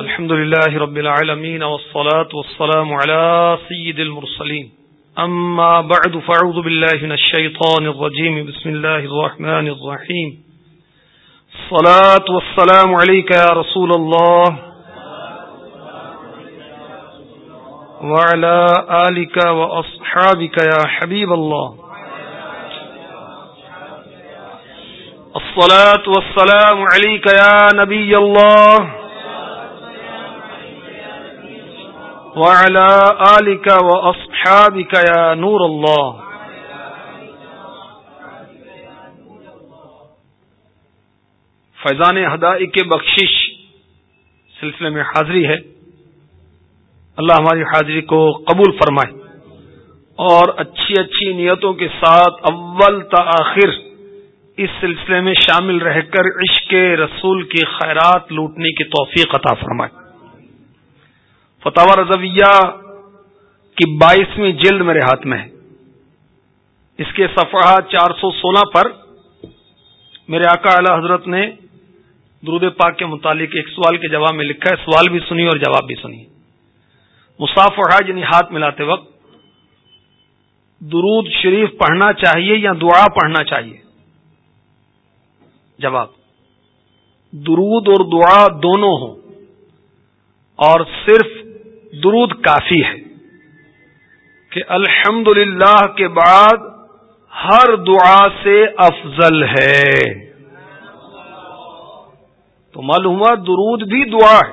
الحمد لله رب العالمين والصلاة والسلام على سيد المرسلين أما بعد فاعوذ بالله من الشيطان الرجيم بسم الله الرحمن الرحيم الصلاة والسلام عليك يا رسول الله وعلى آلك وأصحابك يا حبيب الله الصلاة والسلام عليك يا نبي الله وعلى آلك وأصحابك يا نور الله فیضان ہدائی کے بخشش سلسلے میں حاضری ہے۔ اللہ ہماری حاضری کو قبول فرمائے اور اچھی اچھی نیتوں کے ساتھ اول تاخیر اس سلسلے میں شامل رہ کر عشق رسول کی خیرات لوٹنے کی توفیق عطا فرمائے۔ فتح رضویہ کی بائیسویں جلد میرے ہاتھ میں ہے۔ اس کے صفحہ چار سو سولہ پر میرے آقا اعلی حضرت نے درود پاک کے متعلق ایک سوال کے جواب میں لکھا ہے۔ سوال بھی سنی اور جواب بھی سنی مساف حاج یعنی ہاتھ ملاتے وقت درود شریف پڑھنا چاہیے یا دعا پڑھنا چاہیے؟ جواب درود اور دعا دونوں ہوں اور صرف درود کافی ہے کہ الحمد کے بعد ہر دعا سے افضل ہے۔ تو معلوم ہوا درود بھی دعا ہے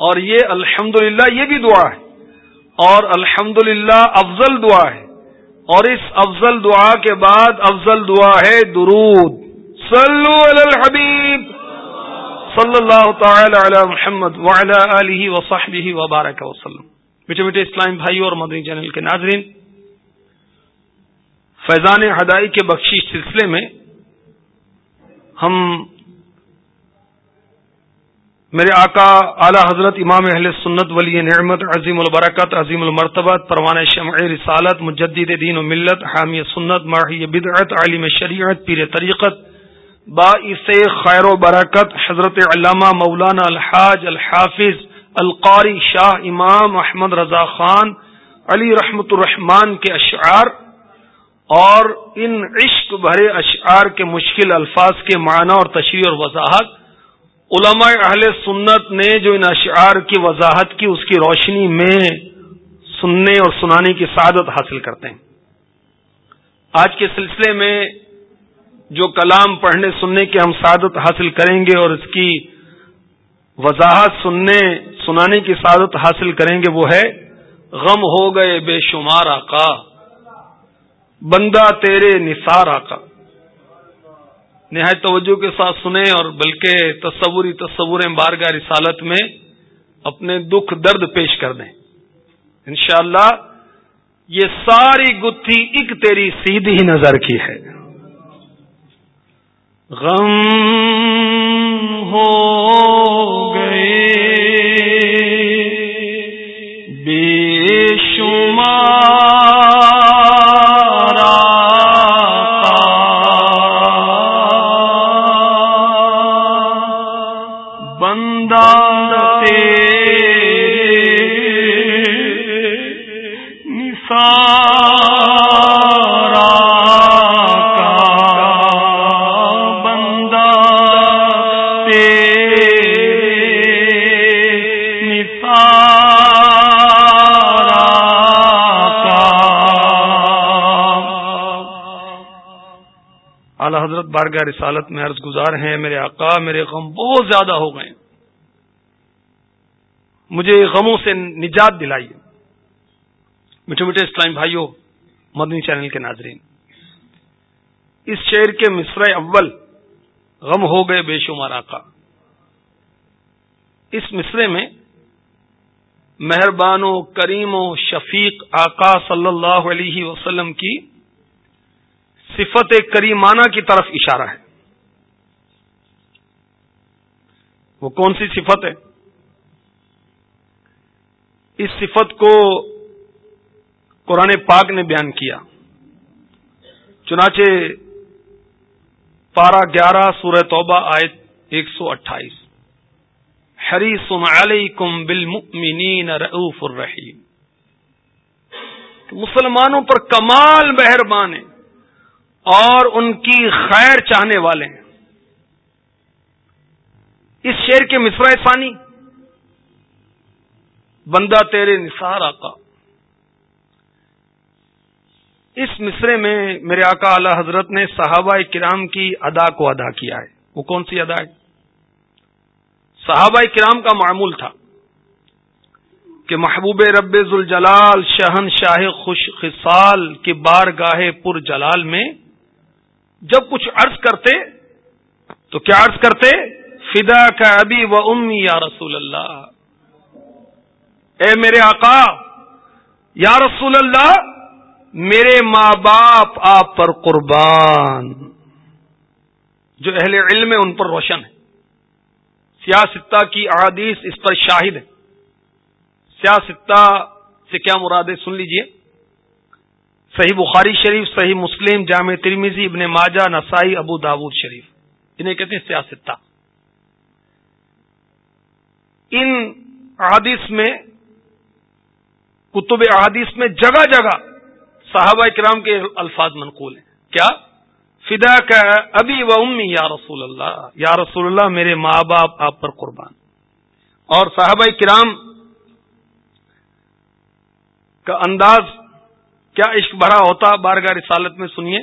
اور یہ الحمد یہ بھی دعا ہے اور الحمد افضل دعا ہے اور اس افضل دعا کے بعد افضل دعا ہے درود۔ صلو علی الحبیب صلی اللہ تعالی علی محمد وعلی آلہ وصحبہ وبارک وسلم. میٹھے میٹھے اسلام بھائی اور مدنی چینل کے ناظرین، فیضان ہدائی کے بخشی سلسلے میں ہم میرے آقا اعلی حضرت امام اہل سنت ولی نعمت، عظیم البرکت، عظیم المرتبت پروان شمع رسالت، مجدد دین و ملت، حامی سنت، ماہی بدعت، عالم شریعت، پیر طریقت باعث خیر و برکت حضرت علامہ مولانا الحاج الحافظ القاری شاہ امام احمد رضا خان علی رحمت الرحمان کے اشعار اور ان عشق بھرے اشعار کے مشکل الفاظ کے معنی اور تشریح اور وضاحت علماء اہل سنت نے جو ان اشعار کی وضاحت کی اس کی روشنی میں سننے اور سنانے کی سعادت حاصل کرتے ہیں۔ آج کے سلسلے میں جو کلام پڑھنے سننے کی ہم سعادت حاصل کریں گے اور اس کی وضاحت سننے، سنانے کی سعادت حاصل کریں گے، وہ ہے، غم ہو گئے بے شمار آقا، بندہ تیرے نثار آقا۔ نہایت توجہ کے ساتھ سنیں اور بلکہ تصوری تصور بارگاہ رسالت میں اپنے دکھ درد پیش کر دیں۔ انشاءاللہ یہ ساری گتھی ایک تیری سیدھی نظر کی ہے۔ غم ہو۔ حضرت بارگاہ رسالت میں عرض گزار ہیں، میرے آقا، میرے غم بہت زیادہ ہو گئے مجھے غموں سے نجات دلائیے میٹھے میٹھے اسلام بھائیوں مدنی چینل کے ناظرین، اس شعر کے مصر اول غم ہو گئے بے شمار آقا۔ اس مصرے میں مہربان و کریم و شفیق آقا صلی اللہ علیہ وسلم کی صفت کریمانہ کی طرف اشارہ ہے۔ وہ کون سی صفت ہے؟ اس صفت کو قرآن پاک نے بیان کیا۔ چنانچہ پارہ گیارہ سورہ توبہ آیت ایک سو اٹھائیس۔ ہری سم علیکم بالمؤمنین رعوف الرحیم۔ مسلمانوں پر کمال مہربان ہیں اور ان کی خیر چاہنے والے ہیں۔ اس شیر کے مصرع ثانی، بندہ تیرے نثار آقا۔ اس مصرے میں میرے آقا اعلی حضرت نے صحابہ کرام کی ادا کو ادا کیا ہے۔ وہ کون سی ادا ہے؟ صحابہ کرام کا معمول تھا کہ محبوب رب ذوالجلال شہن شاہ خوش خصال کے بار گاہے پر جلال میں جب کچھ عرض کرتے، تو کیا عرض کرتے؟ فدا کا ابھی و امی یا رسول اللہ۔ اے میرے آقا، یا رسول اللہ، میرے ماں باپ آپ پر قربان۔ جو اہل علم ہے ان پر روشن ہے سیاستہ کی احادیث اس پر شاہد ہے سیاستہ سے کیا مراد ہے؟ سن لیجیے۔ صحیح بخاری شریف، صحیح مسلم، جامع ترمیزی ابن ماجہ، نسائی، ابو داود شریف۔ انہیں کہتے ہیں سیاستہ ان احادیث میں، کتب احادیث میں جگہ جگہ صحابہ کرام کے الفاظ منقول ہیں۔ کیا؟ فدا کا ابھی و امی یا رسول اللہ۔ یا رسول اللہ، میرے ماں باپ، آپ پر قربان۔ اور صحابہ کرام کا انداز کیا عشق بھرا ہوتا بارگاہ رسالت میں سنیے؟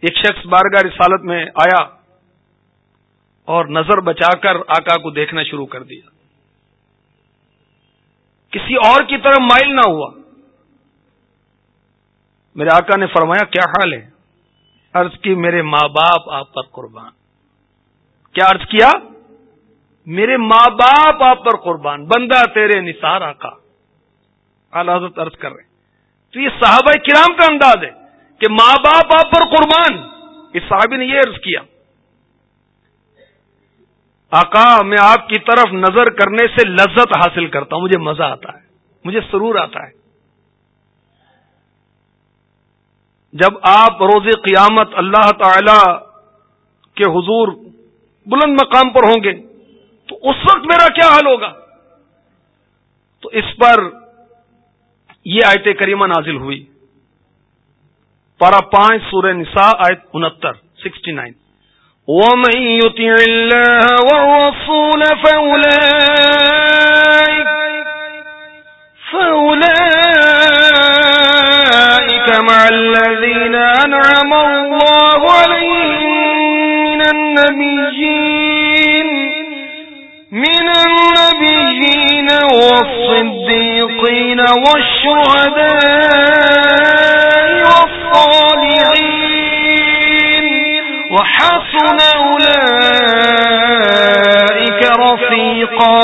ایک شخص بارگاہ رسالت میں آیا اور نظر بچا کر آقا کو دیکھنا شروع کر دیا۔ کسی اور کی طرف مائل نہ ہوا۔ میرے آقا نے فرمایا، کیا حال ہے؟ عرض کی، میرے ماں باپ آپ پر قربان۔ کیا عرض کیا؟ میرے ماں باپ آپ پر قربان۔ بندہ تیرے نثار، آقا۔ اعلی حضرت عرض کر رہے تو یہ صحابہ کرام کا انداز ہے کہ ماں باپ آپ پر قربان۔ اس صحابی نے یہ عرض کیا، آقا، میں آپ کی طرف نظر کرنے سے لذت حاصل کرتا ہوں، مجھے مزہ آتا ہے، مجھے سرور آتا ہے۔ جب آپ روز قیامت اللہ تعالی کے حضور بلند مقام پر ہوں گے، تو اس وقت میرا کیا حال ہوگا؟ تو اس پر یہ آیت کریمہ نازل ہوئی۔ پارا پانچ سورہ نساء، آیت انہتر، سکسٹی نائن۔ ومن يطع الله والرسول فأولئك فأولئك مع الذين أنعم الله عليهم من النبيين من النبيين والصديقين والشهداء والصالحين. وحسن أولئك رفيقا.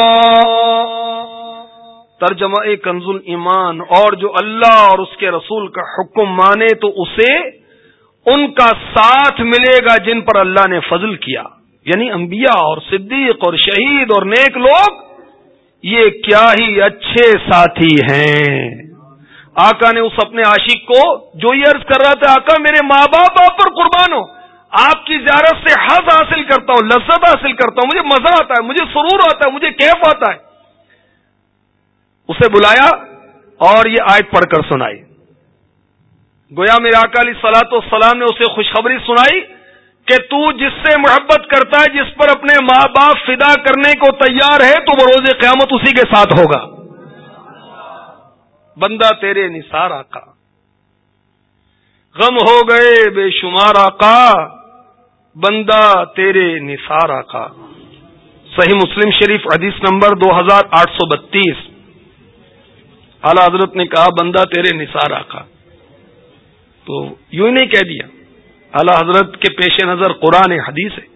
ترجمہ کنز ایمان اور جو اللہ اور اس کے رسول کا حکم مانے تو اسے ان کا ساتھ ملے گا جن پر اللہ نے فضل کیا۔ یعنی انبیاء اور صدیق اور شہید اور نیک لوگ، یہ کیا ہی اچھے ساتھی ہیں۔ آقا نے اس اپنے عاشق کو جو یہ عرض کر رہا تھا، آقا، میرے ماں باپ، آپ پر قربان ہو۔ آپ کی زیارت سے حض حاصل کرتا ہوں، لذت حاصل کرتا ہوں۔ مجھے مزہ آتا ہے، مجھے سرور آتا ہے، مجھے کیف آتا ہے۔ اسے بلایا اور یہ آیت پڑھ کر سنائی۔ گویا میرا اکالی سلاط و سلام نے اسے خوشخبری سنائی کہ تو جس سے محبت کرتا ہے، جس پر اپنے ماں باپ فدا کرنے کو تیار ہے، تو وہ روز قیامت اسی کے ساتھ ہوگا۔ بندہ تیرے نثار آقا۔ غم ہو گئے بے شمار آقا، بندہ تیرے نثار آقا۔ صحیح مسلم شریف حدیث نمبر دو ہزار آٹھ سو بتیس۔ اعلی حضرت نے کہا، بندہ تیرے نثار آقا۔ تو یوں ہی نہیں کہہ دیا۔ اعلی حضرت کے پیش نظر قرآن حدیث ہے۔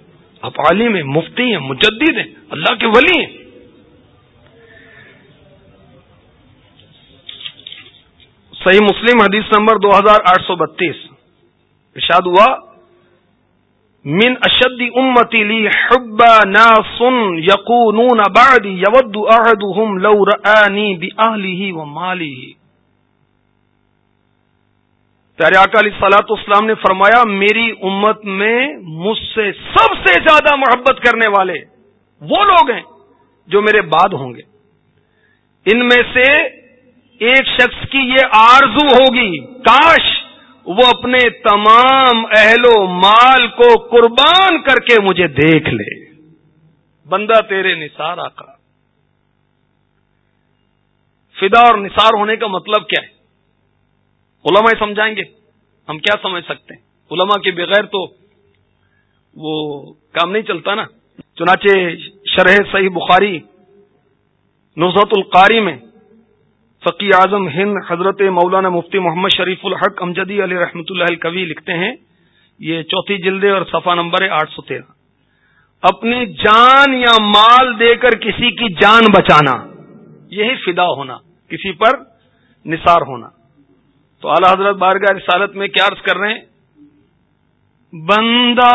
آپ عالم ہیں، مفتی ہیں، مجدد ہیں، اللہ کے ولی ہیں۔ صحیح مسلم حدیث نمبر دو ہزار آٹھ سو بتیس۔ ارشاد ہوا، من اشد امتی لی حب ناس یقونون بعدی یود احدهم لو رآنی بی اہلی و مالی پیارے آقا علی سلاط اسلام نے فرمایا، میری امت میں مجھ سے سب سے زیادہ محبت کرنے والے وہ لوگ ہیں جو میرے بعد ہوں گے۔ ان میں سے ایک شخص کی یہ آرزو ہوگی، کاش وہ اپنے تمام اہل و مال کو قربان کر کے مجھے دیکھ لے۔ بندہ تیرے نثار آقا۔ فدا اور نثار ہونے کا مطلب کیا ہے؟ علماء سمجھائیں گے۔ ہم کیا سمجھ سکتے ہیں؟ علماء کے بغیر تو وہ کام نہیں چلتا نا۔ چنانچہ شرح صحیح بخاری نظرت القاری میں فقی اعظم ہند حضرت مولانا مفتی محمد شریف الحق امجدی علی رحمۃ اللہ الکوی لکھتے ہیں، یہ چوتھی جلدے اور صفحہ نمبر ہے آٹھ سو تیرہ۔ اپنی جان یا مال دے کر کسی کی جان بچانا، یہی فدا ہونا، کسی پر نثار ہونا۔ تو اعلی حضرت بارگاہ رسالت میں کیا عرض کر رہے ہیں؟ بندہ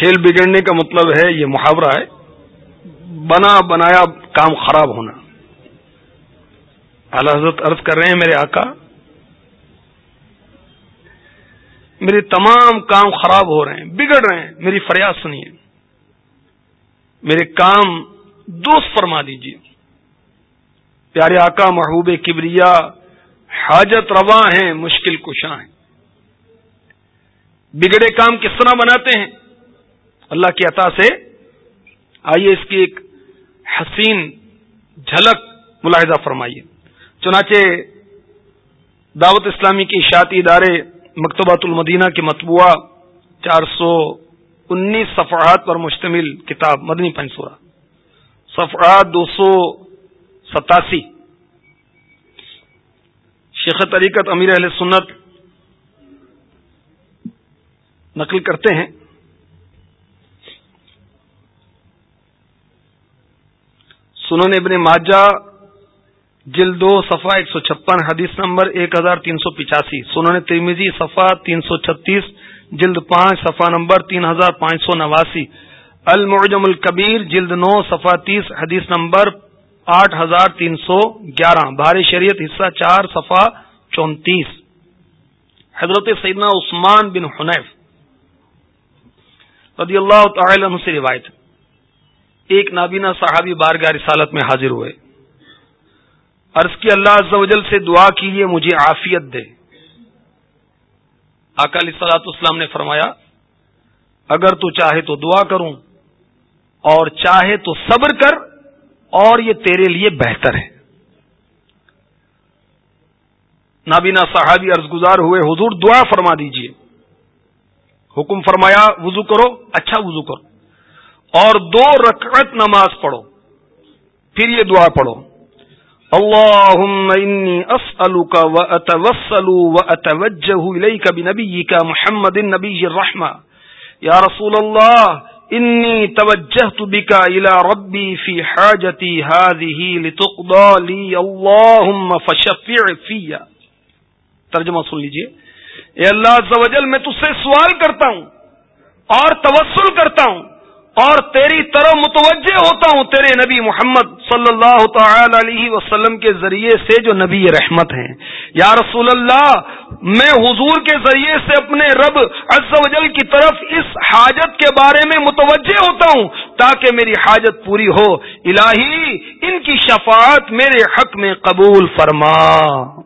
کھیل بگڑنے کا مطلب ہے یہ محاورہ ہے، بنا بنایا کام خراب ہونا۔ اعلی حضرت عرض کر رہے ہیں میرے آقا میرے تمام کام خراب ہو رہے ہیں، بگڑ رہے ہیں، میری فریاد سنیے۔ میرے کام دوست فرما دیجیے۔ پیارے آقا، محبوب کبریا، حاجت روا ہیں، مشکل کشاں ہیں۔ بگڑے کام کس طرح بناتے ہیں؟ اللہ کی عطا سے آئیے اس کی ایک حسین جھلک ملاحظہ فرمائیے۔ چنانچہ دعوت اسلامی کے اشاعتی ادارے مکتبات المدینہ کے مطبوعہ چار سو انیس صفحات پر مشتمل کتاب مدنی پنسورا صفحات دو سو ستاسی۔ شیخ طریقت امیر اہل سنت نقل کرتے ہیں۔ سنن ابن ماجہ، جلد دو صفا ایک سو چھپن، حدیث نمبر ایک ہزار تین سو پچاسی۔ سنن تیمیزی صفا تین سو چھتیس، جلد پانچ صفا نمبر تین ہزار پانچ سو نواسی۔ المعجم الکبیر، جلد نو صفا تیس، حدیث نمبر آٹھ ہزار تین سو گیارہ۔ بھاری شریعت، حصہ چار صفا چونتیس۔ حضرت سیدنا عثمان بن حنیف رضی اللہ تعالی عنہ سے روایت۔ ایک نابینا صحابی بارگاہ رسالت میں حاضر ہوئے۔ عرض کی اللہ عز و جل سے دعا کیجیے مجھے عافیت دے۔ اکالی سلاط اسلام نے فرمایا، اگر تو چاہے تو دعا کروں، اور چاہے تو صبر کر، اور یہ تیرے لیے بہتر ہے۔ نابینا صحابی عرض گزار ہوئے، حضور دعا فرما دیجیے۔ حکم فرمایا، وضو کرو اچھا وضو کرو۔ اور دو رکعت نماز پڑھو، پھر یہ دعا پڑھو۔ اللهم انی اسألك واتوسل واتوجه اليك بنبيك محمد النبي الرحمه يا رسول الله انی توجهت بك الى ربي في حاجتي هذه لتقضى لي اللهم فشفع في ترجمہ سن لیجیے۔ اے اللہ عز و جل، میں تجھ سے سوال کرتا ہوں اور توسل کرتا ہوں۔ اور تیری طرف متوجہ ہوتا ہوں تیرے نبی محمد صلی اللہ تعالی علیہ وسلم کے ذریعے سے جو نبی رحمت ہیں۔ یا رسول اللہ، میں حضور کے ذریعے سے اپنے رب عز و جل کی طرف اس حاجت کے بارے میں متوجہ ہوتا ہوں تاکہ میری حاجت پوری ہو۔ الہی، ان کی شفاعت میرے حق میں قبول فرما۔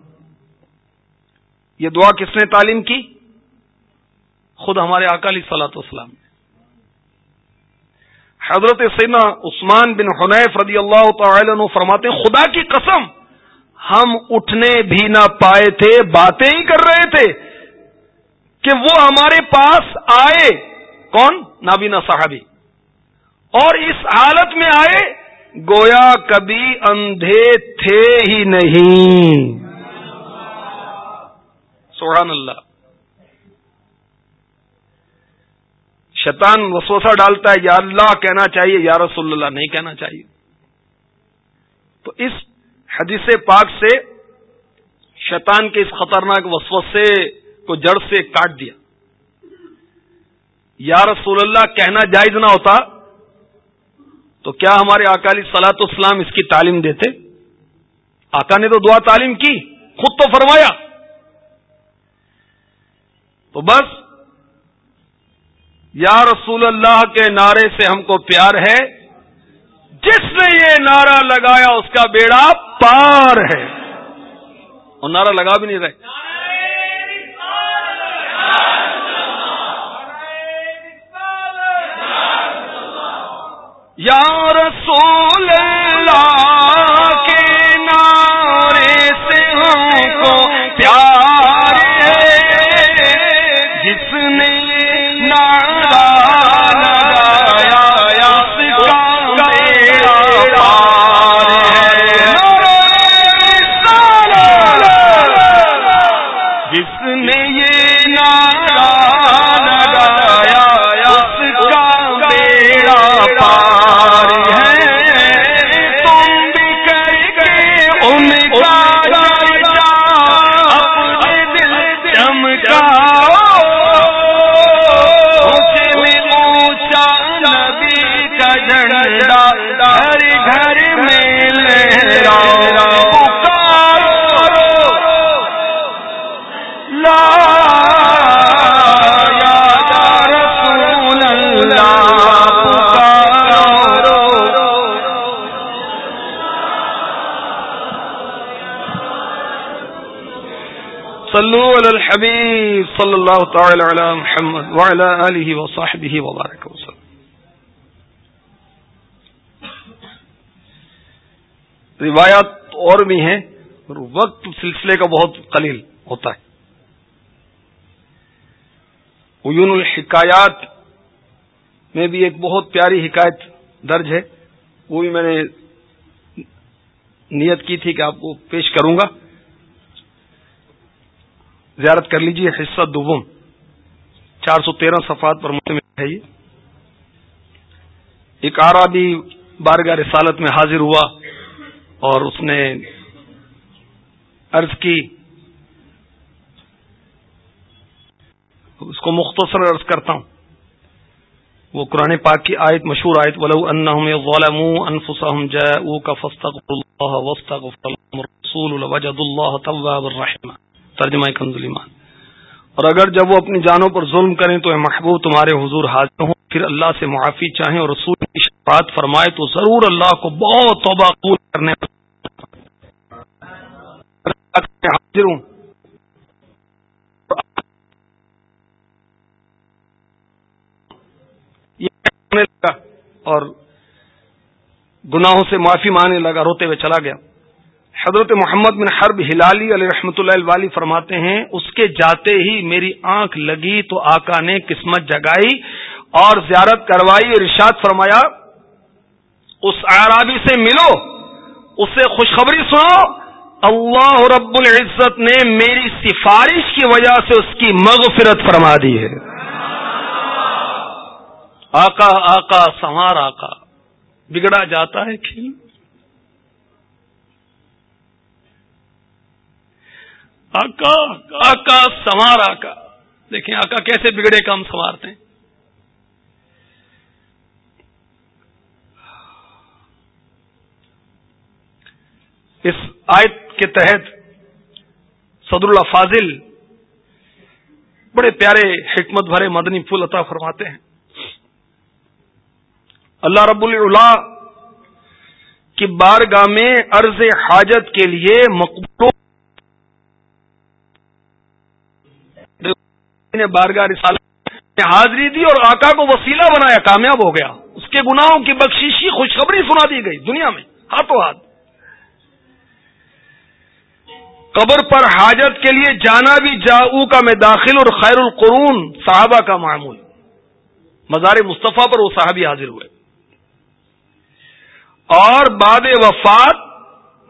یہ دعا کس نے تعلیم کی؟ خود ہمارے اکالی سلاۃ اسلام حضرت سینا عثمان بن حنیف رضی اللہ تعالی عنہ فرماتے ہیں، خدا کی قسم، ہم اٹھنے بھی نہ پائے تھے، باتیں ہی کر رہے تھے کہ وہ ہمارے پاس آئے۔ کون؟ نابینا صاحبی۔ اور اس حالت میں آئے، گویا کبھی اندھے تھے ہی نہیں۔ سبحان اللہ۔ شیطان وسوسہ ڈالتا ہے، یا اللہ کہنا چاہیے، یا رسول اللہ نہیں کہنا چاہیے۔ تو اس حدیث پاک سے شیطان کے اس خطرناک وسوسے کو جڑ سے کاٹ دیا۔ یا رسول اللہ، کہنا جائز نہ ہوتا تو کیا ہمارے اکالی سلاط اسلام اس کی تعلیم دیتے؟ آقا نے تو دعا تعلیم کی، خود تو فرمایا۔ تو بس یا رسول اللہ کے نعرے سے ہم کو پیار ہے؟ جس نے یہ نعرہ لگایا اس کا بیڑا پار ہے۔ اور نعرہ لگا بھی نہیں رہے۔ یا رسول اللہ تعالی علی محمد وعلی آلہ وصحبہ وبارک وسلم روایات اور بھی ہیں وقت سلسلے کا بہت قلیل ہوتا ہے۔ عیون الحکایات میں بھی ایک بہت پیاری حکایت درج ہے۔ وہ بھی میں نے نیت کی تھی کہ آپ کو پیش کروں گا۔ زیارت کر لیجیے حصہ دوم چار سو تیرہ صفحات پر مشتمل ہے یہ۔ ایک آرا بھی بارگاہ رسالت میں حاضر ہوا اور اس نے عرض کی۔ اس کو مختصر عرض کرتا ہوں۔ وہ قرآن پاک کی آیت مشہور آیت، ولو انہم ظلموا انفسهم جاءوك فاستغفروا الله واستغفر الرسول لوجد الله توابا رحيما ترجمہ ایمان اور اگر جب وہ اپنی جانوں پر ظلم کریں تو اے محبوب تمہارے حضور حاضر ہوں، پھر اللہ سے معافی چاہیں اور رسول کی شفاعت فرمائے تو ضرور اللہ کو بہت توبہ قبول کرنے حاضر ہوں۔ اور گناہوں سے معافی مانگنے لگا، روتے ہوئے چلا گیا۔ حضرت محمد بن حرب ہلالی علیہ رحمۃ اللہ والی فرماتے ہیں، اس کے جاتے ہی میری آنکھ لگی تو آقا نے قسمت جگائی اور زیارت کروائی اور ارشاد فرمایا، اس عرابی سے ملو اسے خوشخبری سنو، اللہ رب العزت نے میری سفارش کی وجہ سے اس کی مغفرت فرما دی ہے۔ آقا آقا، سوار آقا، بگڑا جاتا ہے کھیل۔ آقا سوار، آقا۔ دیکھیں آقا کیسے بگڑے کا ہم سنوارتے ہیں اس آیت کے تحت صدر اللہ فاضل بڑے پیارے، حکمت بھرے مدنی پھول عطا فرماتے ہیں۔ اللہ رب اللہ کی بارگاہ میں عرض حاجت کے لیے مقبول نے بارگاہ رسالہ نے حاضری دی اور آقا کو وسیلہ بنایا، کامیاب ہو گیا۔ اس کے گناہوں کی بخشیشی خوشخبری سنا دی گئی دنیا میں، ہاتھوں ہاتھ۔ قبر پر حاجت کے لیے جانا بھی جاؤ کا میں داخل اور خیر القرون صحابہ کا معمول۔ مزار مصطفیٰ پر وہ صحابی حاضر ہوئے۔ اور بعد وفات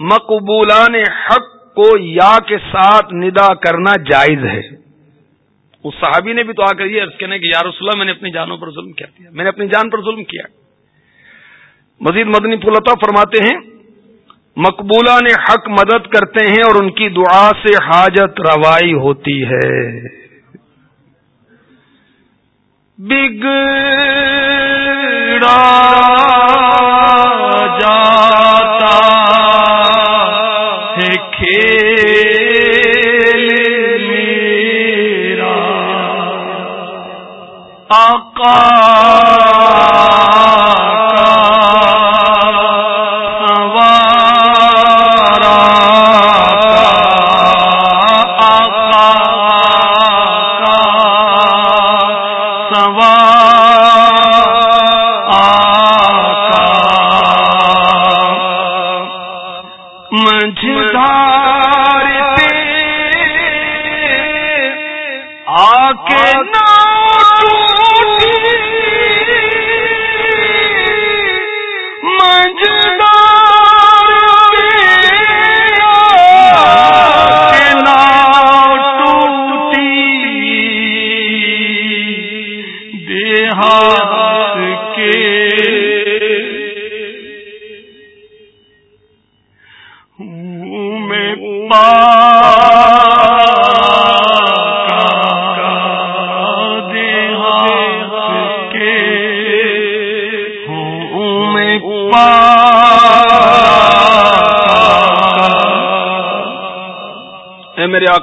مقبولان حق کو یا کے ساتھ ندا کرنا جائز ہے۔ اس صحابی نے بھی تو آ کر یہ عرض کہنے کہ یا رسول اللہ، میں نے اپنی جانوں پر ظلم کیا، دیا۔ میں نے اپنی جان پر ظلم کیا۔ مزید مدنی پھولتا فرماتے ہیں مقبولہ نے حق مدد کرتے ہیں اور ان کی دعا سے حاجت روائی ہوتی ہے۔ بگڑا جاتا آقا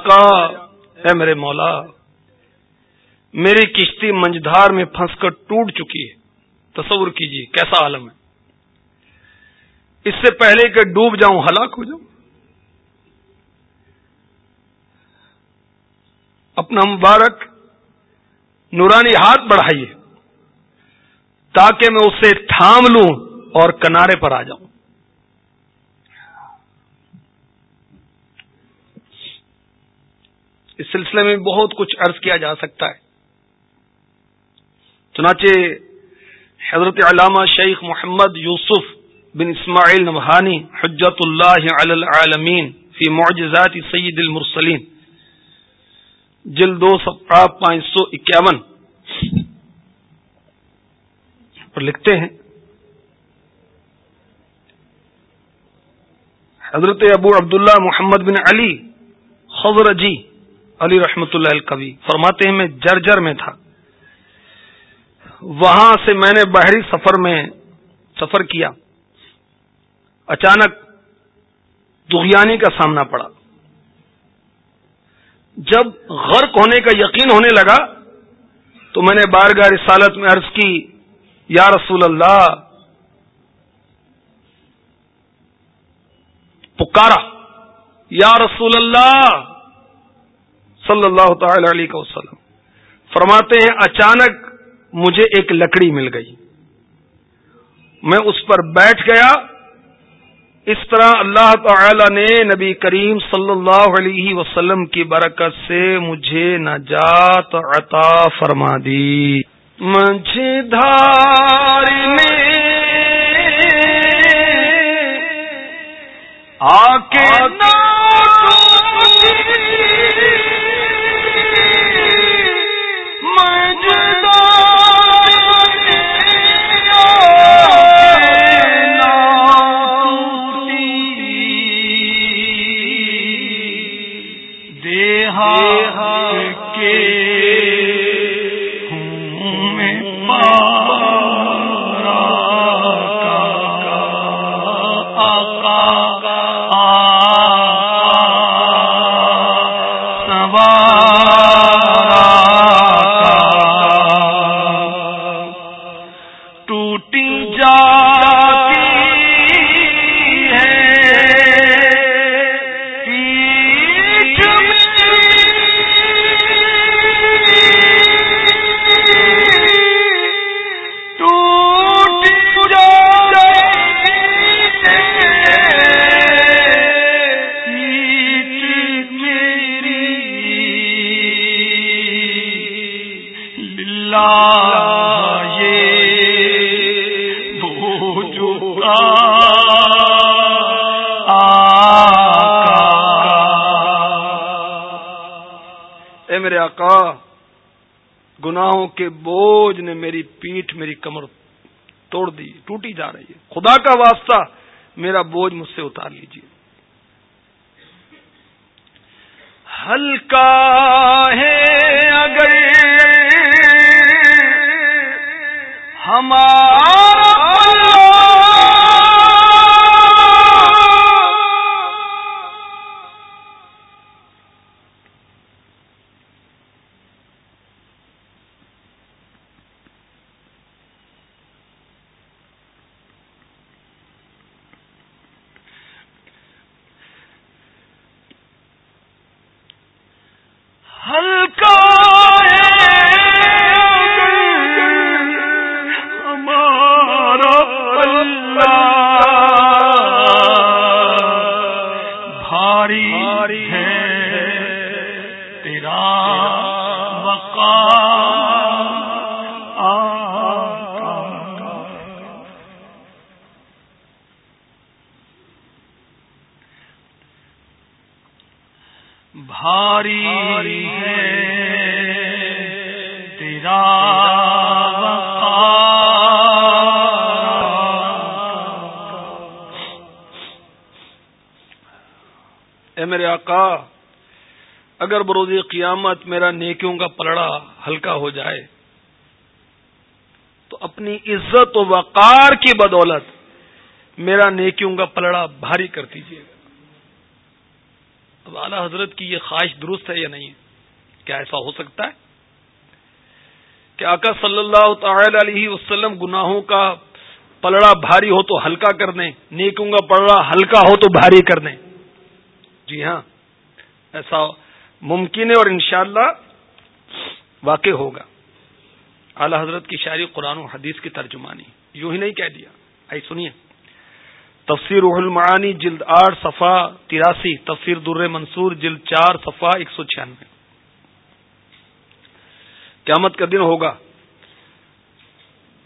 آقا اے میرے مولا، میری کشتی منجدھار میں پھنس کر ٹوٹ چکی ہے۔ تصور کیجیے کیسا عالم ہے۔ اس سے پہلے کہ ڈوب جاؤں، ہلاک ہو جاؤں۔ اپنا مبارک نورانی ہاتھ بڑھائیے، تاکہ میں اسے تھام لوں اور کنارے پر آ جاؤں۔ اس سلسلے میں بہت کچھ عرض کیا جا سکتا ہے۔ چنانچہ حضرت علامہ شیخ محمد یوسف بن اسماعیل نبہانی حجت اللہ علی العالمین فی معجزات سید المرسلین، جلد دو سپاہ پانچ سو اکیاون پر لکھتے ہیں، حضرت ابو عبداللہ محمد بن علی خضرجی علی رحمت اللہ الکبی فرماتے ہیں میں جرجر میں تھا۔ وہاں سے میں نے بحری سفر میں سفر کیا۔ اچانک دغیانی کا سامنا پڑا۔ جب غرق ہونے کا یقین ہونے لگا تو میں نے بارگاہ رسالت میں عرض کی، یا رسول اللہ، پکارا۔ یا رسول اللہ صلی اللہ تعالی علیہ وسلم، فرماتے ہیں، اچانک مجھے ایک لکڑی مل گئی۔ میں اس پر بیٹھ گیا۔ اس طرح اللہ تعالی نے نبی کریم صلی اللہ علیہ وسلم کی برکت سے مجھے نجات عطا فرما دی۔ مجھے دھار آ کے ماں کا واسطہ میرا بوجھ مجھ سے اتار لیجیے ہلکا ہر اگر بروزی قیامت میرا نیکیوں کا پلڑا ہلکا ہو جائے، تو اپنی عزت و وقار کی بدولت میرا نیکیوں کا پلڑا بھاری کر دیجیے گا۔ اب اعلی حضرت کی یہ خواہش درست ہے یا نہیں؟ ہے کیا ایسا ہو سکتا ہے؟ کہ آقا صلی اللہ تعالی علیہ وسلم گناہوں کا پلڑا بھاری ہو تو ہلکا کر دیں نیکوں کا پلڑا ہلکا ہو تو بھاری کر دیں۔ جی ہاں ایسا ممکن ہے اور انشاءاللہ واقع ہوگا۔ اعلی حضرت کی شاعری قرآن و حدیث کی ترجمانی۔ یوں ہی نہیں کہہ دیا۔ آئی سنیے۔ تفسیر روح المعانی جلد آٹھ صفا تراسی، تفسیر در منصور جلد چار صفا ایک سو چھیانوے۔ قیامت کا دن ہوگا۔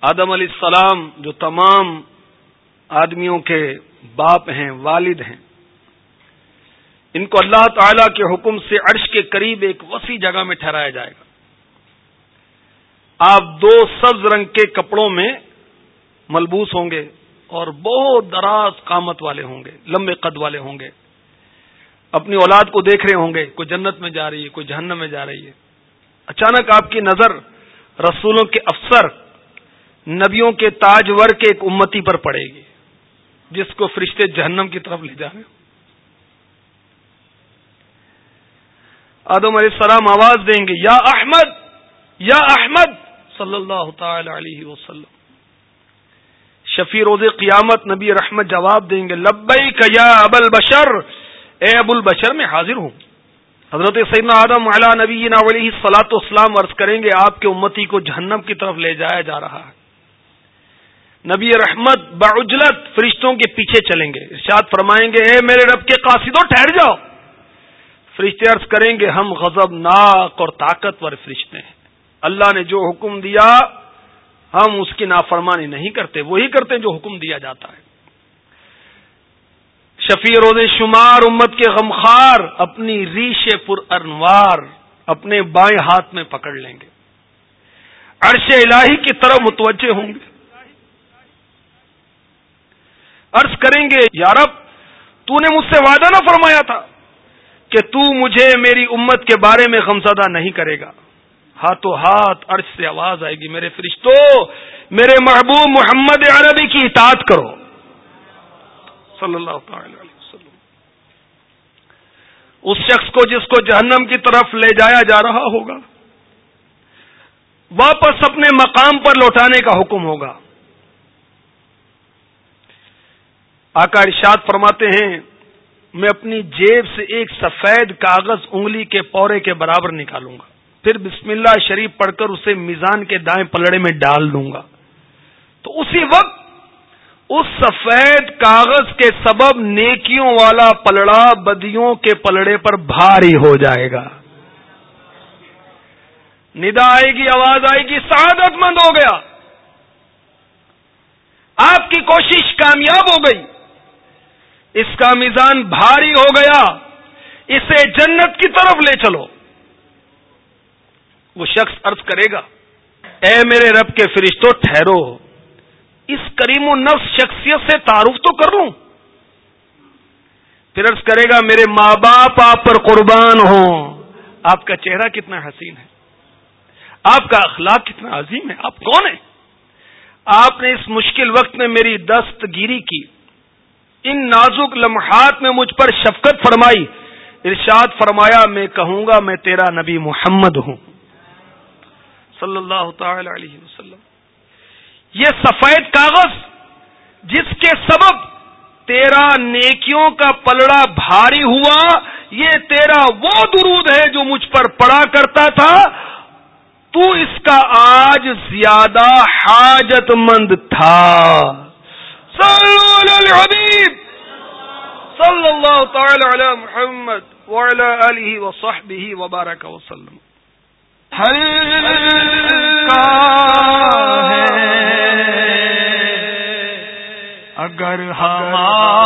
آدم علیہ السلام جو تمام آدمیوں کے باپ ہیں، والد ہیں ان کو اللہ تعالی کے حکم سے عرش کے قریب ایک وسیع جگہ میں ٹھہرایا جائے گا۔ آپ دو سبز رنگ کے کپڑوں میں ملبوس ہوں گے اور بہت دراز قامت والے ہوں گے، لمبے قد والے ہوں گے۔ اپنی اولاد کو دیکھ رہے ہوں گے، کوئی جنت میں جا رہی ہے، کوئی جہنم میں جا رہی ہے۔ اچانک آپ کی نظر رسولوں کے افسر، نبیوں کے تاج ور کے ایک امتی پر پڑے گی، جس کو فرشتے جہنم کی طرف لے جا رہے آدم علیہ السلام آواز دیں گے، یا احمد یا احمد صلی اللہ تعالی علیہ وسلم۔ شفیع روز قیامت نبی رحمت جواب دیں گے لبئی یا ابل بشر اے ابو البشر میں حاضر ہوں۔ حضرت سیدنا آدم علا نبی علیہ سلاۃ اسلام عرض کریں گے، آپ کے امتی کو جہنم کی طرف لے جایا جا رہا ہے۔ نبی رحمت بعجلت فرشتوں کے پیچھے چلیں گے، ارشاد فرمائیں گے، اے میرے رب کے قاصدوں، ٹھہر جاؤ۔ فرشتے عرض کریں گے، ہم غضب ناک اور طاقتور فرشتے ہیں۔ اللہ نے جو حکم دیا، ہم اس کی نافرمانی نہیں کرتے، وہی کرتے جو حکم دیا جاتا ہے۔ شفیع روز شمار امت کے غمخار اپنی ریش پر انوار اپنے بائیں ہاتھ میں پکڑ لیں گے۔ عرش الہی کی طرف متوجہ ہوں گے۔ عرض کریں گے یارب تو نے مجھ سے وعدہ نہ فرمایا تھا۔ کہ تو مجھے میری امت کے بارے میں غمزدہ نہیں کرے گا۔ ہاتھوں ہاتھ عرش سے آواز آئے گی، میرے فرشتوں میرے محبوب محمد عربی کی اطاعت کرو۔ صلی اللہ تعالی علیہ وسلم۔ اس شخص کو جس کو جہنم کی طرف لے جایا جا رہا ہوگا، واپس اپنے مقام پر لوٹانے کا حکم ہوگا۔ آقا ارشاد فرماتے ہیں میں اپنی جیب سے ایک سفید کاغذ انگلی کے پورے کے برابر نکالوں گا۔ پھر بسم اللہ شریف پڑھ کر اسے میزان کے دائیں پلڑے میں ڈال دوں گا۔ تو اسی وقت اس سفید کاغذ کے سبب نیکیوں والا پلڑا بدیوں کے پلڑے پر بھاری ہو جائے گا۔ ندا آئے گی، آواز آئے گی، سعادت مند ہو گیا۔ آپ کی کوشش کامیاب ہو گئی۔ اس کا میزان بھاری ہو گیا اسے جنت کی طرف لے چلو وہ شخص ارض کرے گا، اے میرے رب کے فرشتوں ٹھہرو۔ اس کریم و نفس شخصیت سے تعارف تو کر لوں۔ پھر ارض کرے گا، میرے ماں باپ، آپ پر قربان ہوں۔ آپ کا چہرہ کتنا حسین ہے۔ آپ کا اخلاق کتنا عظیم ہے۔ آپ کون ہیں؟ آپ نے اس مشکل وقت میں میری دستگیری کی۔ ان نازک لمحات میں مجھ پر شفقت فرمائی۔ ارشاد فرمایا، میں کہوں گا، میں تیرا نبی محمد ہوں۔ صلی اللہ تعالی علیہ وسلم۔ یہ سفید کاغذ جس کے سبب تیرا نیکیوں کا پلڑا بھاری ہوا، یہ تیرا وہ درود ہے جو مجھ پر پڑا کرتا تھا۔ تو اس کا آج زیادہ حاجت مند تھا۔ صلی اللہ تعالی علی محمد وعلی آلہ وصحبہ وبارک وسلم. اگر ہمارا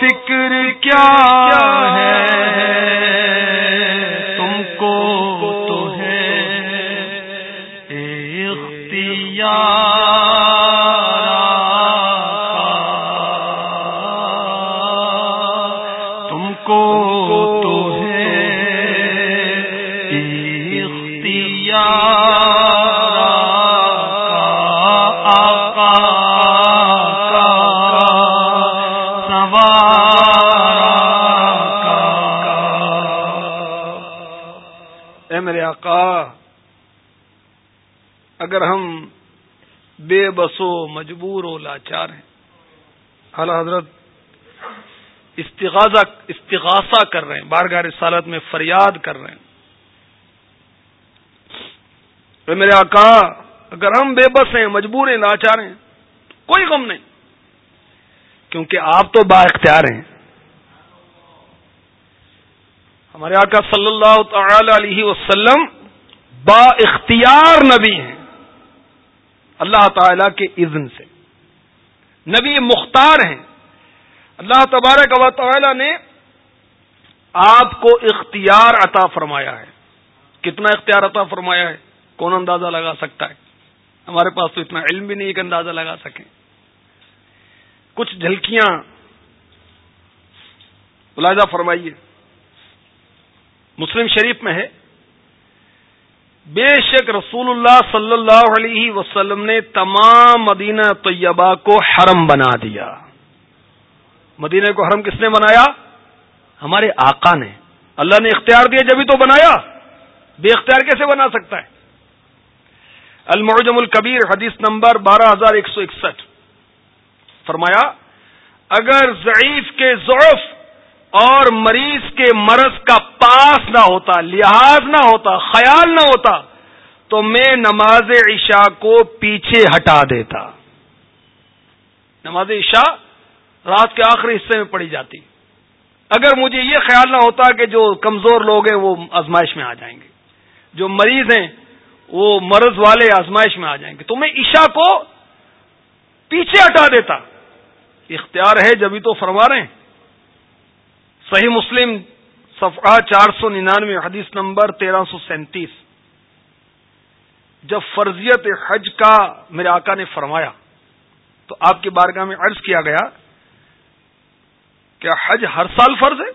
فکر کیا ہے؟ اگر ہم بے بسو، مجبور و لاچار ہیں اعلی حضرت استغاثہ استغاثہ کر رہے ہیں، بارگاہ رسالت میں فریاد کر رہے ہیں۔ میرے آقا، اگر ہم بے بس ہیں، مجبور ہیں، لاچار ہیں، کوئی غم نہیں، کیونکہ آپ تو با اختیار ہیں۔ ہمارے آقا صلی اللہ تعالی علیہ وسلم با اختیار نبی ہیں۔ اللہ تعالی کے اذن سے۔ نبی مختار ہیں۔ اللہ تبارک و تعالی نے آپ کو اختیار عطا فرمایا ہے۔ کتنا اختیار عطا فرمایا ہے؟ کون اندازہ لگا سکتا ہے؟ ہمارے پاس تو اتنا علم بھی نہیں کہ اندازہ لگا سکیں۔ کچھ جھلکیاں۔ ملاحظہ فرمائیے۔ مسلم شریف میں ہے۔ بے شک رسول اللہ صلی اللہ علیہ وسلم نے تمام مدینہ طیبہ کو حرم بنا دیا۔ مدینہ کو حرم کس نے بنایا؟ ہمارے آقا نے۔ اللہ نے اختیار دیا جبھی تو بنایا۔ بے اختیار کیسے بنا سکتا ہے؟ المعجم الکبیر، حدیث نمبر بارہ ہزار ایک سو اکسٹھ۔ فرمایا، اگر ضعیف کے ضعف اور مریض کے مرض کا پاس نہ ہوتا، لحاظ نہ ہوتا، خیال نہ ہوتا، تو میں نماز عشاء کو پیچھے ہٹا دیتا۔ نماز عشاء رات کے آخری حصے میں پڑی جاتی۔ اگر مجھے یہ خیال نہ ہوتا کہ جو کمزور لوگ ہیں وہ ازمائش میں آ جائیں گے، جو مریض ہیں وہ مرض والے آزمائش میں آ جائیں گے، تو میں عشاء کو پیچھے ہٹا دیتا۔ اختیار ہے جبھی تو فرما رہے ہیں۔ صحیح مسلم، صفحہ چار سو ننانوے، حدیث نمبر تیرہ سو سینتیس۔ جب فرضیت حج کا میرے آقا نے فرمایا، تو آپ کی بارگاہ میں عرض کیا گیا کیا حج ہر سال فرض ہے؟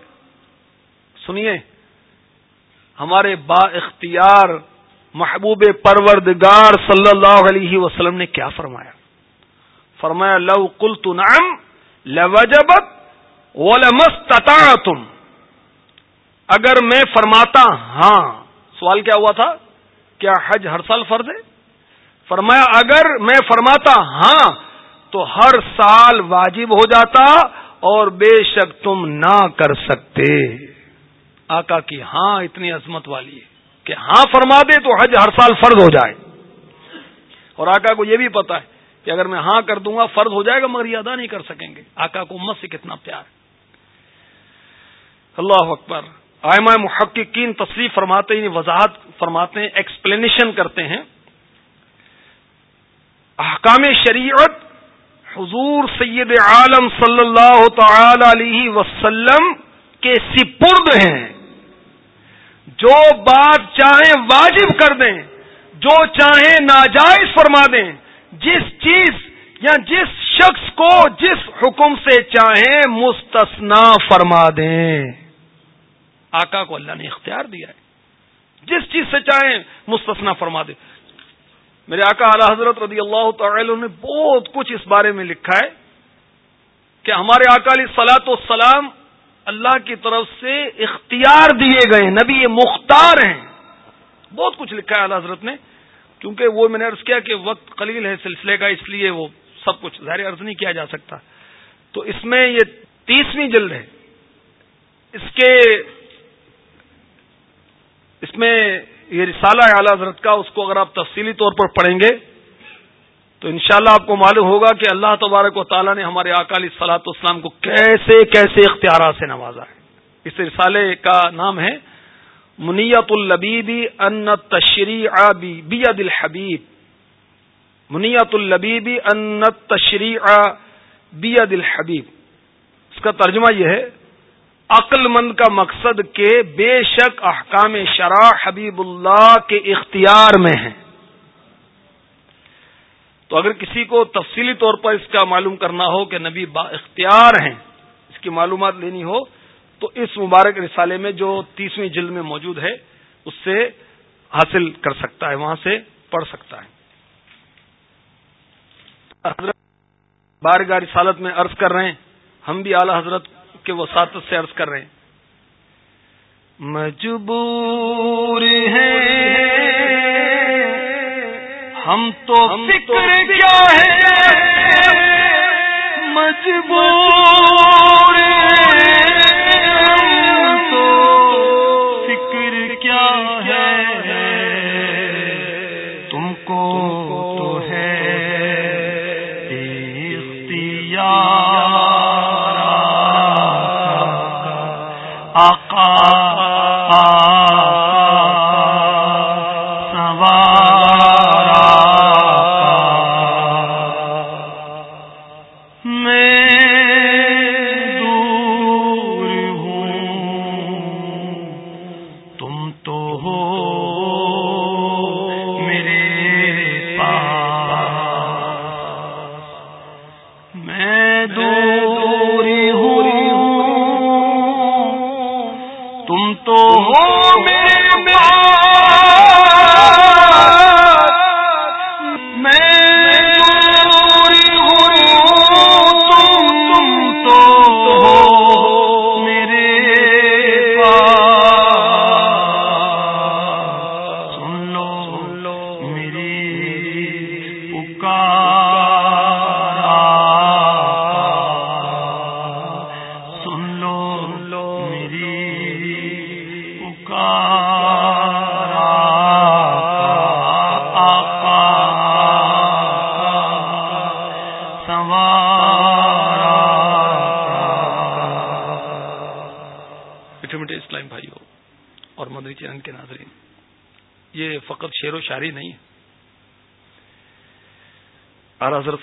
سنیے، ہمارے با اختیار محبوب پروردگار صلی اللہ علیہ وسلم نے کیا فرمایا؟ فرمایا، لو کل نعم لوجبت ولمستطاعتم تم اگر میں فرماتا ہاں سوال کیا ہوا تھا؟ کیا حج ہر سال فرض ہے؟ فرمایا، اگر میں فرماتا ہاں تو ہر سال واجب ہو جاتا اور بے شک تم نہ کر سکتے۔ آقا کی ہاں اتنی عظمت والی ہے کہ ہاں فرما دے تو حج ہر سال فرض ہو جائے۔ اور آقا کو یہ بھی پتا ہے کہ اگر میں ہاں کر دوں گا، فرض ہو جائے گا، مگر یہ ادا نہیں کر سکیں گے۔ آقا کو امت سے کتنا پیار ہے۔ اللہ اکبر۔ آئمہ محققین تصریف فرماتے ہیں یعنی وضاحت فرماتے ہیں ایکسپلینیشن کرتے ہیں۔ احکام شریعت، حضور سید عالم صلی اللہ تعالی علیہ وسلم کے سپرد ہیں۔ جو بات چاہیں واجب کر دیں، جو چاہیں ناجائز فرما دیں، جس چیز یا جس شخص کو جس حکم سے چاہیں مستثنا فرما دیں۔ آقا کو اللہ نے اختیار دیا ہے۔ جس چیز سے چاہیں مستثنا فرما دے۔ میرے آقا اعلی حضرت رضی اللہ تعالی نے بہت کچھ اس بارے میں لکھا ہے کہ ہمارے اکالی سلاط والسلام اللہ کی طرف سے اختیار دیے گئے نبی مختار ہیں۔ بہت کچھ لکھا ہے اعلی حضرت نے۔ کیونکہ وہ میں نے عرض کیا کہ وقت قلیل ہے سلسلے کا، اس لیے وہ سب کچھ ظاہر عرض نہیں کیا جا سکتا۔ تو اس میں یہ تیسویں جلد ہے۔ اس کے اس میں یہ رسالہ اعلی حضرت کا، اس کو اگر آپ تفصیلی طور پر پڑھیں گے تو انشاءاللہ شاء آپ کو معلوم ہوگا کہ اللہ تبارک و تعالیٰ نے ہمارے اکالی سلاط اسلام کو کیسے کیسے اختیارات سے نوازا ہے۔ اس رسالے کا نام ہے منیت البیبی ان تشریح بید الحبیب۔ منیت البیبی ان تشریح بید الحبیب۔ اس کا ترجمہ یہ ہے عقل مند کا مقصد کے بے شک احکام شرح حبیب اللہ کے اختیار میں ہیں۔ تو اگر کسی کو تفصیلی طور پر اس کا معلوم کرنا ہو کہ نبی با اختیار ہیں، اس کی معلومات لینی ہو، تو اس مبارک رسالے میں جو تیسویں جلد میں موجود ہے، اس سے حاصل کر سکتا ہے، وہاں سے پڑھ سکتا ہے۔ حضرت بارگاہ رسالت میں عرض کر رہے ہیں، ہم بھی اعلی حضرت کے وساطت سے عرض کر رہے ہیں۔ مجبور ہیں۔ ہم تو فکر کیا ہے۔ مجبور تو فکر کیا ہے۔ تم کو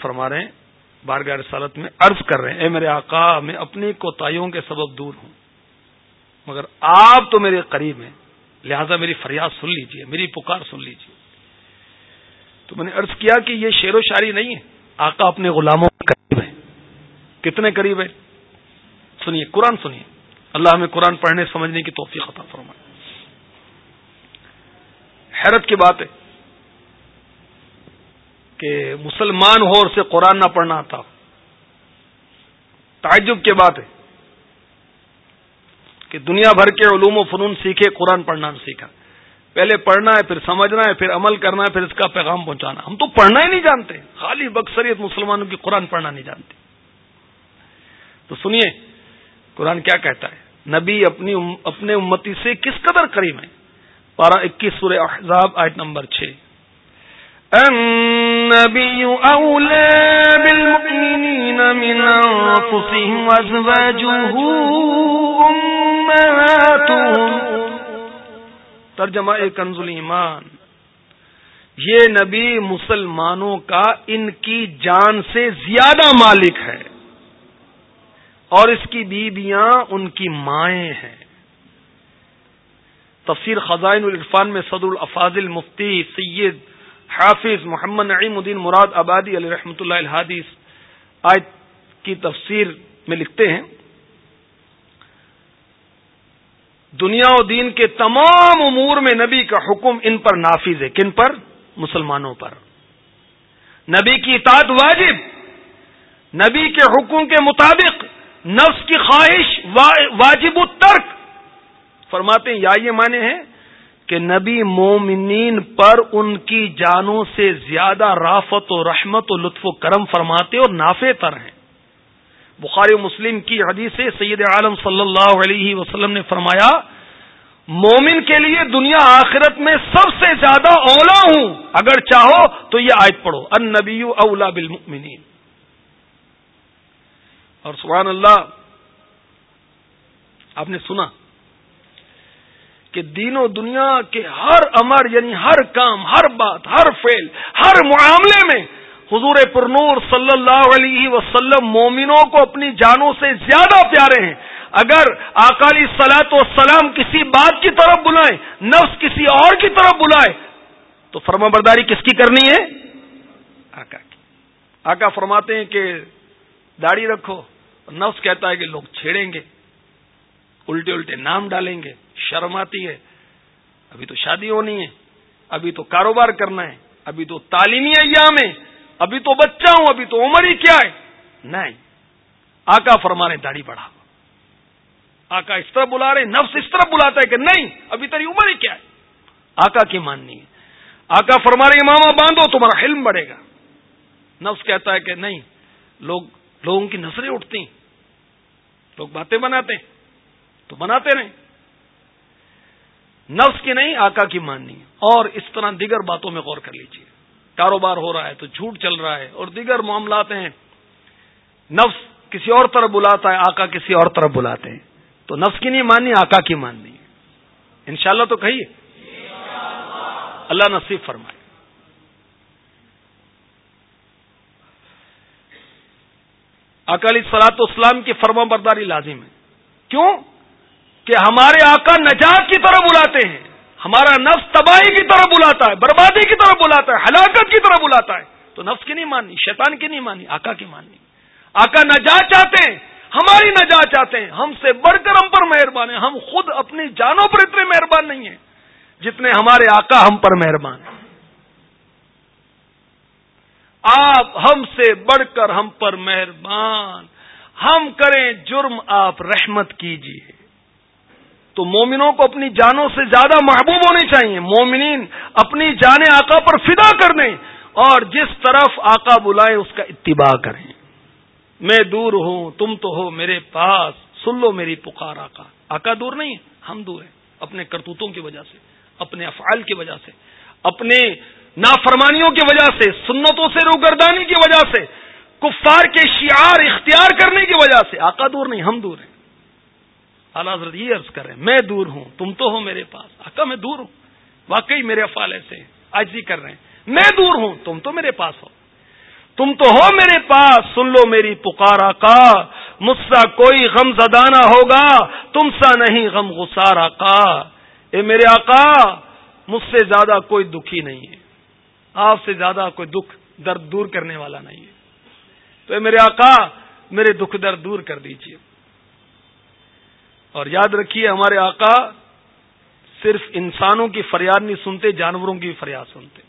فرما رہے ہیں، بارگاہ رسالت میں عرض کر رہے ہیں، اے میرے آقا، میں اپنی کوتاہیوں کے سبب دور ہوں، مگر آپ تو میرے قریب ہیں، لہذا میری فریاد سن لیجیے، میری پکار سن لیجیے۔ تو میں نے عرض کیا کہ یہ شیر و شاعری نہیں ہے، آقا اپنے غلاموں کے قریب ہے کتنے قریب ہے سنیے، قرآن سنیے۔ اللہ ہمیں قرآن پڑھنے، سمجھنے کی توفیق عطا فرمائے۔ حیرت کی بات ہے کہ مسلمان ہو اور سے قرآن نہ پڑھنا آتا تعجب کی بات ہے کہ دنیا بھر کے علوم و فنون سیکھے، قرآن پڑھنا سیکھا۔ پہلے پڑھنا ہے، پھر سمجھنا ہے، پھر عمل کرنا ہے، پھر اس کا پیغام پہنچانا۔ ہم تو پڑھنا ہی نہیں جانتے۔ خالی بکثریت مسلمانوں کی قرآن پڑھنا نہیں جانتے۔ تو سنیے، قرآن کیا کہتا ہے؟ نبی اپنی اپنے امتی سے کس قدر قریب ہے پارہ اکیس سورہ احزاب، آیت نمبر چھ۔ النبي أولى بالمؤمنين من أنفسهم وأزواجه أمهاتهم. ترجمہ کنز ایمان یہ نبی مسلمانوں کا ان کی جان سے زیادہ مالک ہے اور اس کی بیویاں ان کی مائیں ہیں۔ تفسیر خزائن الرفان میں صدر الافاظل مفتی سید حافظ محمد نعیم الدین مراد آبادی علیہ رحمۃ اللہ الحادث آج کی تفسیر میں لکھتے ہیں، دنیا و دین کے تمام امور میں نبی کا حکم ان پر نافذ ہے، کن پر؟ مسلمانوں پر۔ نبی کی اطاعت واجب، نبی کے حکم کے مطابق نفس کی خواہش واجب الترک۔ فرماتے ہیں، یا یہ معنی ہیں کہ نبی مومنین پر ان کی جانوں سے زیادہ رافت و رحمت و لطف و کرم فرماتے اور نافع تر ہیں۔ بخاری مسلم کی حدیث سے سید عالم صلی اللہ علیہ وسلم نے فرمایا، مومن کے لیے دنیا آخرت میں سب سے زیادہ اولا ہوں، اگر چاہو تو یہ آیت پڑھو ان نبی اولا بالمؤمنین۔ اور سبحان اللہ، آپ نے سنا کہ دین و دنیا کے ہر امر یعنی ہر کام، ہر بات، ہر فیل ہر معاملے میں حضور پرنور صلی اللہ علیہ وسلم مومنوں کو اپنی جانوں سے زیادہ پیارے ہیں۔ اگر اکالی سلاط و سلام کسی بات کی طرف بلائیں، نفس کسی اور کی طرف بلائے تو فرما برداری کس کی کرنی ہے؟ آقا کی۔ آقا فرماتے ہیں کہ داڑھی رکھو، نفس کہتا ہے کہ لوگ چھیڑیں گے، الٹے الٹے نام ڈالیں گے۔ شرم آتی ہے۔ ابھی تو شادی ہونی ہے، ابھی تو کاروبار کرنا ہے، ابھی تو تعلیمی ایام ہے ابھی تو بچہ ہوں، ابھی تو عمر ہی کیا ہے۔ نہیں، آقا فرما رہے، داڑھی بڑھا۔ آقا اس طرح بلا رہے، نفس اس طرح بلاتا ہے کہ نہیں، ابھی تری عمر ہی کیا ہے۔ آقا کی ماننی ہے۔ آقا فرما رہے، امامہ باندھو، تمہارا حلم بڑھے گا۔ نفس کہتا ہے کہ نہیں، لوگ، لوگوں کی نظریں اٹھتی لوگ باتیں بناتے ہیں، تو بناتے رہیں۔ نفس کی نہیں، آقا کی ماننی اور اس طرح دیگر باتوں میں غور کر لیجیے کاروبار ہو رہا ہے تو جھوٹ چل رہا ہے اور دیگر معاملات ہیں۔ نفس کسی اور طرف بلاتا ہے، آقا کسی اور طرف بلاتے ہیں۔ تو نفس کی نہیں ماننی، آقا کی ماننی انشاءاللہ تو کہیے۔ اللہ نصیب فرمائے۔ اکالی سلاط اسلام کی فرما برداری لازم ہے۔ کیوں؟ کہ ہمارے آقا نجات کی طرف بلاتے ہیں، ہمارا نفس تباہی کی طرف بلاتا ہے، بربادی کی طرف بلاتا ہے، ہلاکت کی طرف بلاتا ہے۔ تو نفس کی نہیں ماننی، شیطان کی نہیں ماننی، آقا کی ماننی۔ آقا نجات چاہتے ہیں، ہماری نجات چاہتے ہیں۔ ہم سے بڑھ کر ہم پر مہربان ہیں، ہم خود اپنی جانوں پر اتنے مہربان نہیں ہیں جتنے ہمارے آقا ہم پر مہربان ہیں۔ آپ ہم سے بڑھ کر ہم پر مہربان۔ ہم کریں جرم، آپ رحمت کیجیے۔ تو مومنوں کو اپنی جانوں سے زیادہ محبوب ہونے چاہیے۔ مومنین اپنی جانیں آقا پر فدا کر دیں اور جس طرف آقا بلائیں اس کا اتباع کریں۔ میں دور ہوں، تم تو ہو میرے پاس، سن لو میری پکار آقا۔ آقا دور نہیں ہم دور ہیں، اپنے کرتوتوں کی وجہ سے، اپنے افعال کی وجہ سے اپنے نافرمانیوں کی وجہ سے، سنتوں سے روگردانی کی وجہ سے، کفار کے شعار اختیار کرنے کی وجہ سے۔ آقا دور نہیں، ہم دور ہیں۔ اعلیٰ حضرت یہ عرض کریں، میں دور ہوں، تم تو ہو میرے پاس۔ آقا، میں دور ہوں۔ واقعی میرے افعال ایسے ہیں آج کر رہے ہیں۔ میں دور ہوں، تم تو میرے پاس ہو۔ تم تو ہو میرے پاس، سن لو میری پکارا کا۔ مجھ سا کوئی غم زدانہ ہوگا، تم سا نہیں غم غسارا کا۔ اے میرے آقا، مجھ سے زیادہ کوئی دکھی نہیں ہے۔ آپ سے زیادہ کوئی دکھ درد دور کرنے والا نہیں ہے۔ تو اے میرے آقا، میرے دکھ درد دور کر دیجیے اور یاد رکھیے ہمارے آقا صرف انسانوں کی فریاد نہیں سنتے، جانوروں کی فریاد سنتے۔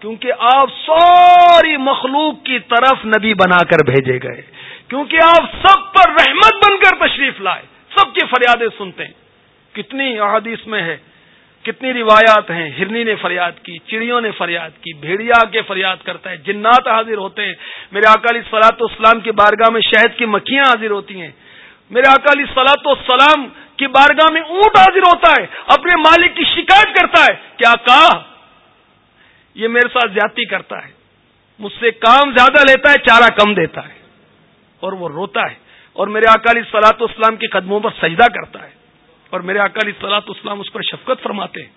کیونکہ آپ ساری مخلوق کی طرف نبی بنا کر بھیجے گئے۔ کیونکہ آپ سب پر رحمت بن کر تشریف لائے، سب کی فریادیں سنتے۔ ہیں کتنی احادیث میں ہے، کتنی روایات ہیں، ہرنی نے فریاد کی، چڑیوں نے فریاد کی، بھیڑیا کے فریاد کرتا ہے، جنات حاضر ہوتے ہیں۔ میرے اکالی سلاط اسلام کی بارگاہ میں شہد کی مکھیاں حاضر ہوتی ہیں۔ میرے اکالی سلاط السلام کی بارگاہ میں اونٹ حاضر ہوتا ہے، اپنے مالک کی شکایت کرتا ہے کیا کہا یہ میرے ساتھ زیادتی کرتا ہے۔ مجھ سے کام زیادہ لیتا ہے، چارہ کم دیتا ہے۔ اور وہ روتا ہے۔ اور میرے اکالی سلاط اسلام کے قدموں پر سجدہ کرتا ہے۔ اور میرے اکالی سلاط اسلام اس پر شفقت فرماتے ہیں۔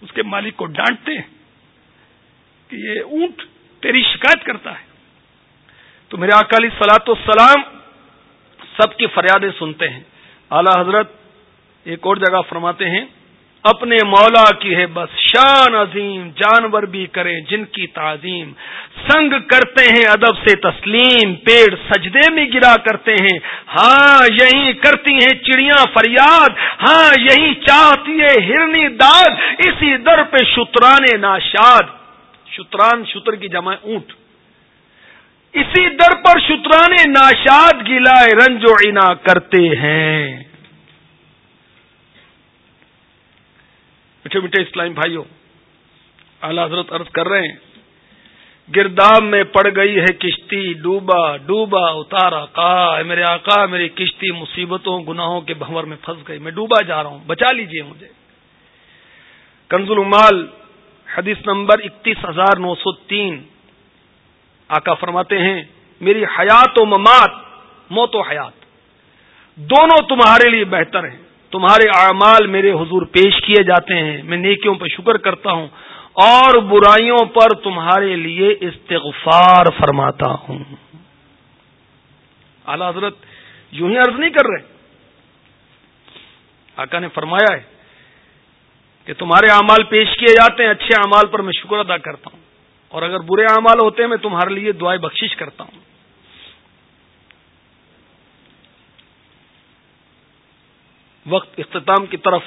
اس کے مالک کو ڈانٹتے ہیں کہ یہ اونٹ تیری شکایت کرتا ہے۔ تو میرے اکالی سلاط السلام سب کی فریادیں سنتے ہیں۔ اعلی حضرت ایک اور جگہ فرماتے ہیں، اپنے مولا کی ہے بس شان عظیم، جانور بھی کریں جن کی تعظیم۔ سنگ کرتے ہیں ادب سے تسلیم، پیڑ سجدے میں گرا کرتے ہیں۔ ہاں یہی کرتی ہیں چڑیاں فریاد۔ ہاں یہی چاہتی ہے ہرنی داد۔ اسی در پہ شتران ناشاد۔ شتران شتر کی جمع اونٹ۔ اسی در پر شتران ناشاد گلائے رنج و عنا کرتے ہیں۔ میٹھے میٹھے اسلام بھائیوں اعلی حضرت عرض کر رہے ہیں گردام میں پڑ گئی ہے کشتی، ڈوبا ڈوبا، اتارا کا میرے آقا، میری کشتی مصیبتوں، گناہوں کے بھنور میں پھنس گئی، میں ڈوبا جا رہا ہوں، بچا لیجیے مجھے۔ کنز المال، حدیث نمبر اکتیس ہزار نو سو تین۔ آقا فرماتے ہیں، میری حیات و ممات، موت و حیات۔ دونوں تمہارے لیے بہتر ہیں۔ تمہارے اعمال میرے حضور پیش کیے جاتے ہیں۔ میں نیکیوں پر شکر کرتا ہوں اور برائیوں پر تمہارے لیے استغفار فرماتا ہوں۔ اعلی حضرت، یوں ہی عرض نہیں کر رہے۔ آقا نے فرمایا ہے کہ تمہارے اعمال پیش کیے جاتے ہیں، اچھے اعمال پر میں شکر ادا کرتا ہوں۔ اور اگر برے اعمال ہوتے ہیں، میں تمہارے لیے دعائیں بخشش کرتا ہوں۔ وقت اختتام کی طرف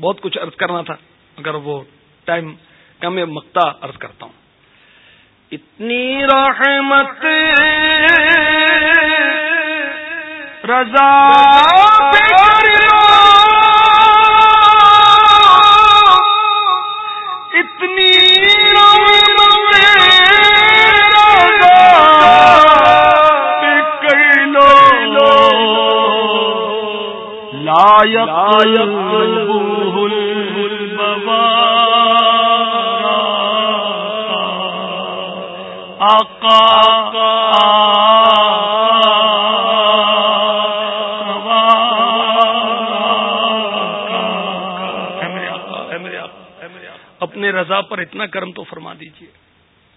بہت کچھ عرض کرنا تھا، اگر وہ ٹائم کم مکتا عرض کرتا ہوں۔ اتنی رحمت، رضا اپنے رضا پر اتنا کرم تو فرما دیجیے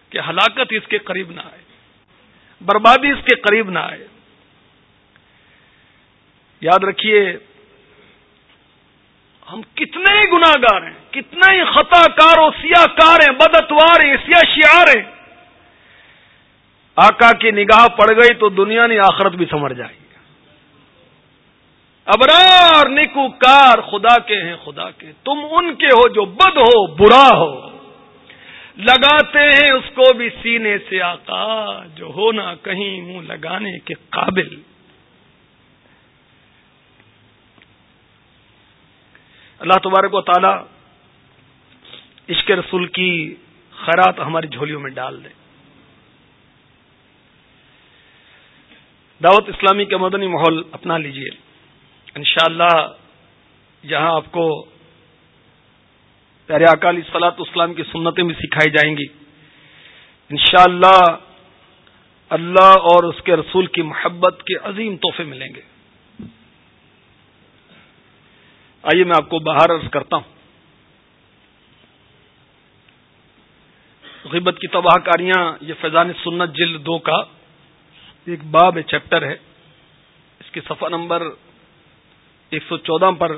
کہ ہلاکت اس کے قریب نہ آئے، بربادی اس کے قریب نہ آئے۔ یاد رکھیے ہم کتنے ہی گناگار ہیں کتنے ہی خطا کار و سیاہ کار ہیں بدتوار ہیں، سیاہ شیار ہیں۔ آقا کی نگاہ پڑ گئی تو دنیا نے آخرت بھی سمر جائے گی۔ ابرار نکو کار خدا کے ہیں، خدا کے۔ تم ان کے ہو جو بد ہو، برا ہو۔ لگاتے ہیں اس کو بھی سینے سے آقا، جو ہونا کہیں، منہ لگانے کے قابل۔ اللہ تبارک و تعالی عشق رسول کی خیرات ہماری جھولیوں میں ڈال دے۔ دعوت اسلامی کے مدنی ماحول اپنا لیجیے۔ انشاءاللہ اللہ جہاں آپ کو پیارے اکالی سلاط اسلام کی سنتیں بھی سکھائی جائیں گی۔ انشاءاللہ اللہ اللہ اور اس کے رسول کی محبت کے عظیم تحفے ملیں گے۔ آئیے میں آپ کو باہر عرض کرتا ہوں۔ غیبت کی تباہ کاریاں، یہ فیضان سنت جلد دو کا ایک باب چیپٹر ہے۔ اس کے صفحہ نمبر ایک سو چودہ پر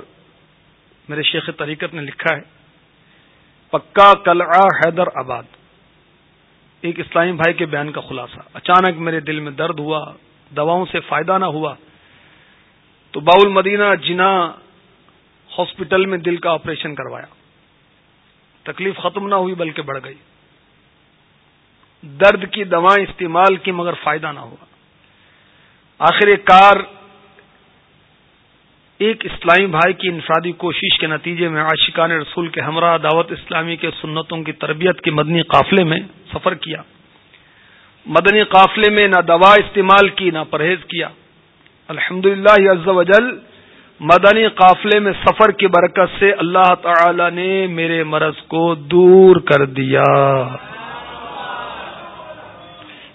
میرے شیخ طریقت نے لکھا ہے، پکا کلعہ حیدر آباد۔ ایک اسلامی بھائی کے بیان کا خلاصہ۔ اچانک میرے دل میں درد ہوا، دواؤں سے فائدہ نہ ہوا، تو باؤل مدینہ جنا ہاسپٹل میں دل کا آپریشن کروایا۔ تکلیف ختم نہ ہوئی بلکہ بڑھ گئی۔ درد کی دوائیں استعمال کی مگر فائدہ نہ ہوا۔ آخر کار، ایک اسلامی بھائی کی انفرادی کوشش کے نتیجے میں عاشقان رسول کے ہمراہ دعوت اسلامی کے سنتوں کی تربیت کے مدنی قافلے میں سفر کیا۔ مدنی قافلے میں نہ دوا استعمال کی، نہ پرہیز کیا۔ الحمد للہ مدنی قافلے میں سفر کی برکت سے اللہ تعالی نے میرے مرض کو دور کر دیا۔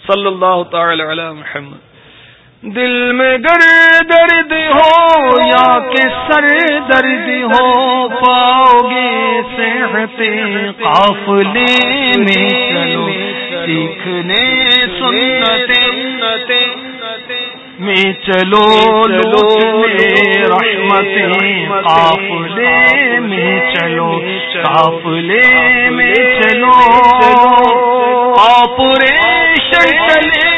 صلی اللہ تعالی علی محمد۔ دل میں گر درد ہو یا کہ سر درد ہو، پاؤ گے صحت قافلے میں چلو۔ سیکھنے سنتے میں چلو لوٹنے رحمتیں قافلے میں چلو قافلے میں چلو آپریشن چلے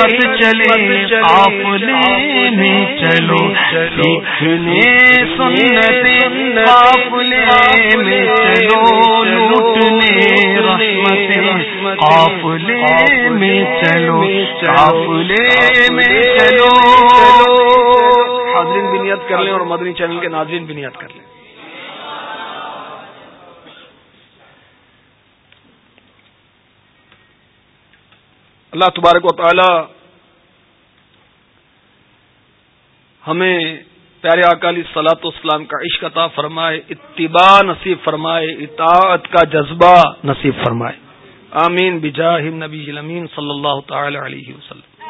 ہمت چلے آپ میں چلو سیکھنے سنتے آپ میں چلو لوٹنے رحمت آپ میں چلو۔ آپ میں چلو۔ حاضرین بنیاد کر لیں اور مدنی چینل کے ناظرین بنیاد کر لیں۔ اللہ تبارک و تعالی ہمیں پیارے اکالی سلاط اسلام کا عشق عطا فرمائے، اتباع نصیب فرمائے، اطاعت کا جذبہ نصیب فرمائے۔ آمین۔ بجاہ نبی صلی اللہ تعالی علیہ وسلم۔